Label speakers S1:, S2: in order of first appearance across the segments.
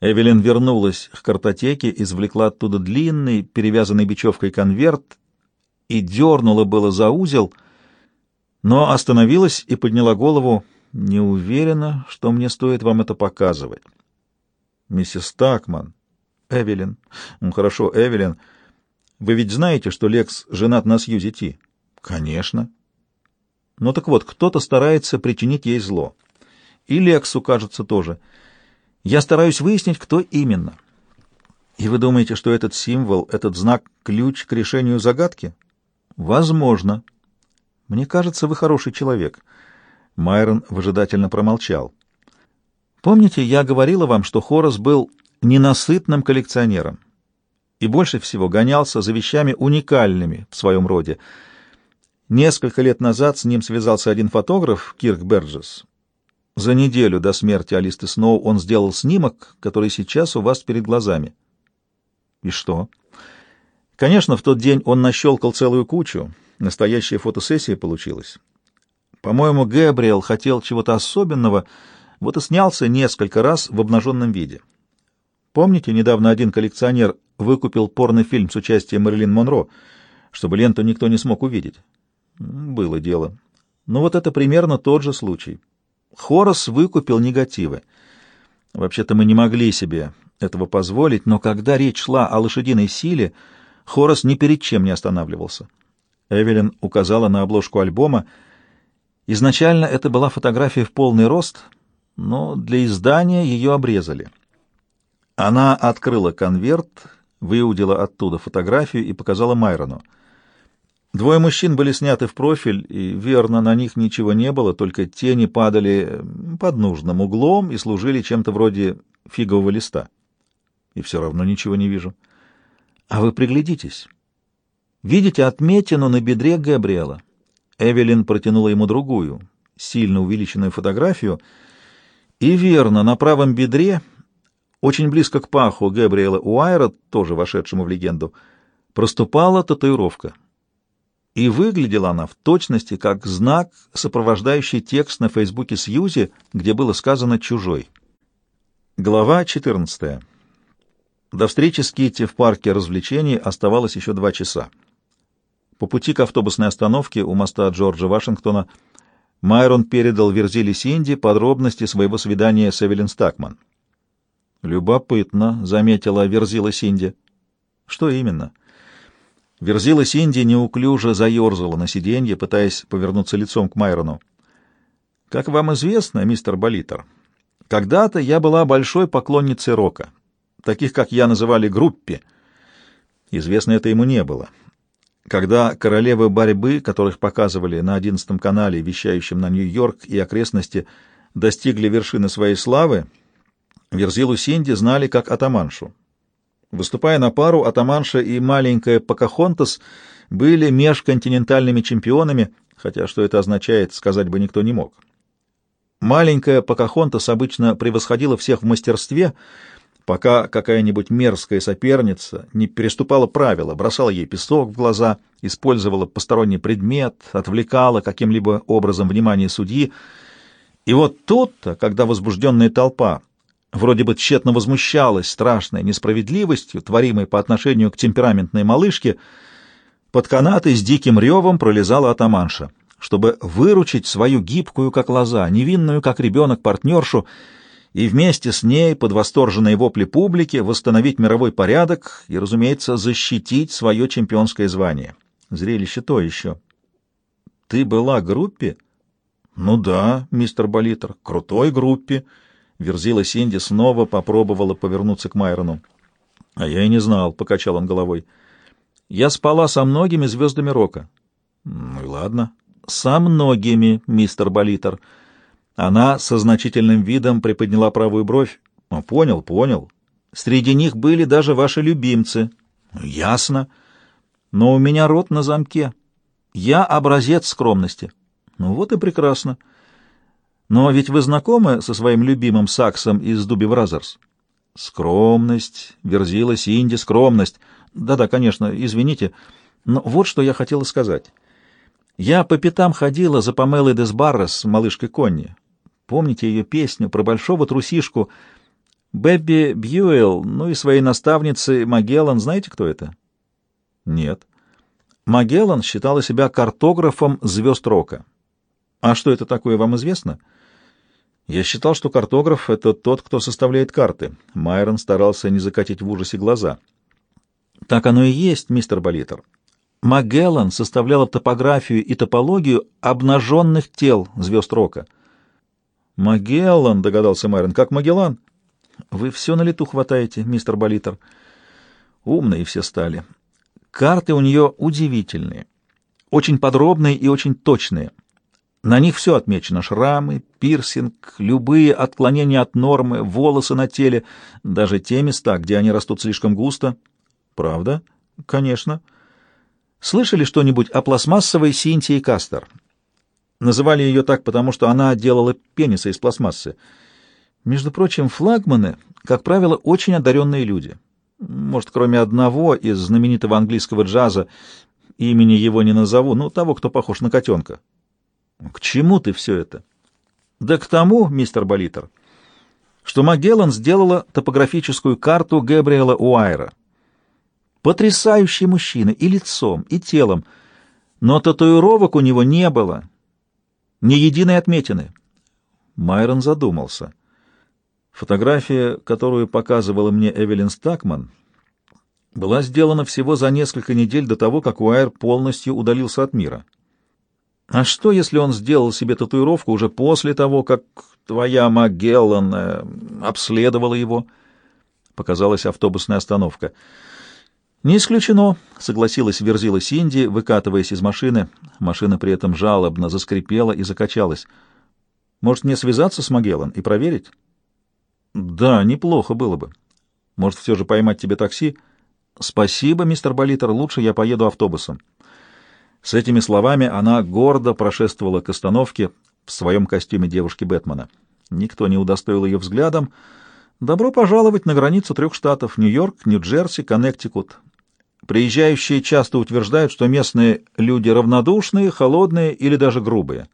S1: Эвелин вернулась к картотеке, извлекла оттуда длинный, перевязанный бечевкой конверт и дернула было за узел, но остановилась и подняла голову. «Не уверена, что мне стоит вам это показывать». «Миссис Такман». «Эвелин». Ну, «Хорошо, Эвелин. Вы ведь знаете, что Лекс женат на Сьюзи Ти?» «Конечно». «Ну так вот, кто-то старается причинить ей зло. И Лексу, кажется, тоже». Я стараюсь выяснить, кто именно. И вы думаете, что этот символ, этот знак — ключ к решению загадки? Возможно. Мне кажется, вы хороший человек. Майрон выжидательно промолчал. Помните, я говорила вам, что Хорос был ненасытным коллекционером и больше всего гонялся за вещами уникальными в своем роде. Несколько лет назад с ним связался один фотограф, Кирк Берджес, за неделю до смерти Алисты Сноу он сделал снимок, который сейчас у вас перед глазами. И что? Конечно, в тот день он нащелкал целую кучу. Настоящая фотосессия получилась. По-моему, Гэбриэл хотел чего-то особенного, вот и снялся несколько раз в обнаженном виде. Помните, недавно один коллекционер выкупил порнофильм с участием Мэрилин Монро, чтобы ленту никто не смог увидеть? Было дело. Но вот это примерно тот же случай. Хорос выкупил негативы. Вообще-то мы не могли себе этого позволить, но когда речь шла о лошадиной силе, Хорос ни перед чем не останавливался. Эвелин указала на обложку альбома. Изначально это была фотография в полный рост, но для издания ее обрезали. Она открыла конверт, выудила оттуда фотографию и показала Майрону. Двое мужчин были сняты в профиль, и, верно, на них ничего не было, только тени падали под нужным углом и служили чем-то вроде фигового листа. И все равно ничего не вижу. А вы приглядитесь. Видите отметину на бедре Габриэла? Эвелин протянула ему другую, сильно увеличенную фотографию, и верно, на правом бедре, очень близко к паху Габриэла Уайра, тоже вошедшему в легенду, проступала татуировка — и выглядела она в точности как знак, сопровождающий текст на фейсбуке Сьюзи, где было сказано «чужой». Глава 14. До встречи с Китти в парке развлечений оставалось еще два часа. По пути к автобусной остановке у моста Джорджа Вашингтона Майрон передал Верзили Синди подробности своего свидания с Эвелин Стакман. «Любопытно», — заметила Верзила Синди. «Что именно?» Верзила Синди неуклюже заерзала на сиденье, пытаясь повернуться лицом к Майрону. «Как вам известно, мистер Болитер, когда-то я была большой поклонницей рока. Таких, как я, называли группе. Известно это ему не было. Когда королевы борьбы, которых показывали на одиннадцатом канале, вещающем на Нью-Йорк и окрестности, достигли вершины своей славы, Верзилу Синди знали как атаманшу. Выступая на пару, Атаманша и маленькая Покахонтас были межконтинентальными чемпионами, хотя что это означает, сказать бы никто не мог. Маленькая Покахонтас обычно превосходила всех в мастерстве, пока какая-нибудь мерзкая соперница не переступала правила, бросала ей песок в глаза, использовала посторонний предмет, отвлекала каким-либо образом внимание судьи. И вот тут-то, когда возбужденная толпа вроде бы тщетно возмущалась страшной несправедливостью, творимой по отношению к темпераментной малышке, под канаты с диким ревом пролезала атаманша, чтобы выручить свою гибкую, как лоза, невинную, как ребенок, партнершу, и вместе с ней, под восторженные вопли публики, восстановить мировой порядок и, разумеется, защитить свое чемпионское звание. Зрелище то еще. «Ты была группе?» «Ну да, мистер Болитер, крутой группе». Верзила Синди снова попробовала повернуться к Майрону. — А я и не знал, — покачал он головой. — Я спала со многими звездами рока. — Ну и ладно. — Со многими, мистер Болитер. Она со значительным видом приподняла правую бровь. — Понял, понял. Среди них были даже ваши любимцы. — Ясно. Но у меня рот на замке. Я образец скромности. — Ну вот и прекрасно. — но ведь вы знакомы со своим любимым саксом из Дуби Бразерс? Скромность, верзила Синди, скромность. Да-да, конечно, извините, но вот что я хотела сказать. Я по пятам ходила за Памелой Десбаррес, малышкой Конни. Помните ее песню про большого трусишку? Бэбби Бьюэлл, ну и своей наставницы Магеллан, знаете, кто это? Нет. Магеллан считала себя картографом звезд рока. А что это такое, вам известно? Я считал, что картограф — это тот, кто составляет карты. Майрон старался не закатить в ужасе глаза. Так оно и есть, мистер Болитер. Магеллан составляла топографию и топологию обнаженных тел звезд рока. «Магеллан», — догадался Майрон, — «как Магеллан?» «Вы все на лету хватаете, мистер Болитер». Умные все стали. Карты у нее удивительные, очень подробные и очень точные. На них все отмечено — шрамы, пирсинг, любые отклонения от нормы, волосы на теле, даже те места, где они растут слишком густо. Правда? Конечно. Слышали что-нибудь о пластмассовой Синтии Кастер? Называли ее так, потому что она делала пенисы из пластмассы. Между прочим, флагманы, как правило, очень одаренные люди. Может, кроме одного из знаменитого английского джаза, имени его не назову, ну, того, кто похож на котенка. К чему ты все это? Да к тому, мистер Болитер, что Магеллан сделала топографическую карту Габриэла Уайра. Потрясающий мужчина и лицом, и телом, но татуировок у него не было, ни единой отметины. Майрон задумался. Фотография, которую показывала мне Эвелин Стакман, была сделана всего за несколько недель до того, как Уайр полностью удалился от мира. А что, если он сделал себе татуировку уже после того, как твоя Магеллан э, обследовала его? Показалась автобусная остановка. «Не исключено», — согласилась Верзила Синди, выкатываясь из машины. Машина при этом жалобно заскрипела и закачалась. «Может, мне связаться с Магеллан и проверить?» «Да, неплохо было бы. Может, все же поймать тебе такси?» «Спасибо, мистер Болитер, лучше я поеду автобусом». С этими словами она гордо прошествовала к остановке в своем костюме девушки Бэтмена. Никто не удостоил ее взглядом. «Добро пожаловать на границу трех штатов — Нью-Йорк, Нью-Джерси, Коннектикут. Приезжающие часто утверждают, что местные люди равнодушные, холодные или даже грубые.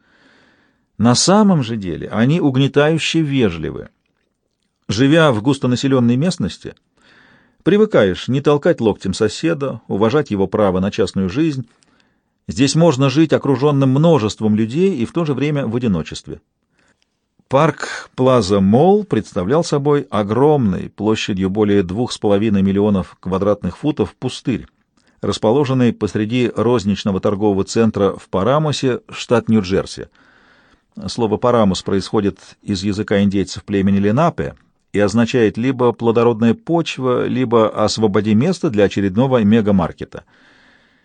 S1: На самом же деле они угнетающе вежливы. Живя в густонаселенной местности, привыкаешь не толкать локтем соседа, уважать его право на частную жизнь. Здесь можно жить окруженным множеством людей и в то же время в одиночестве. Парк Плаза Молл представлял собой огромный, площадью более двух с половиной миллионов квадратных футов, пустырь, расположенный посреди розничного торгового центра в Парамусе, штат Нью-Джерси. Слово «парамус» происходит из языка индейцев племени Ленапе и означает либо плодородная почва, либо «освободи место для очередного мегамаркета».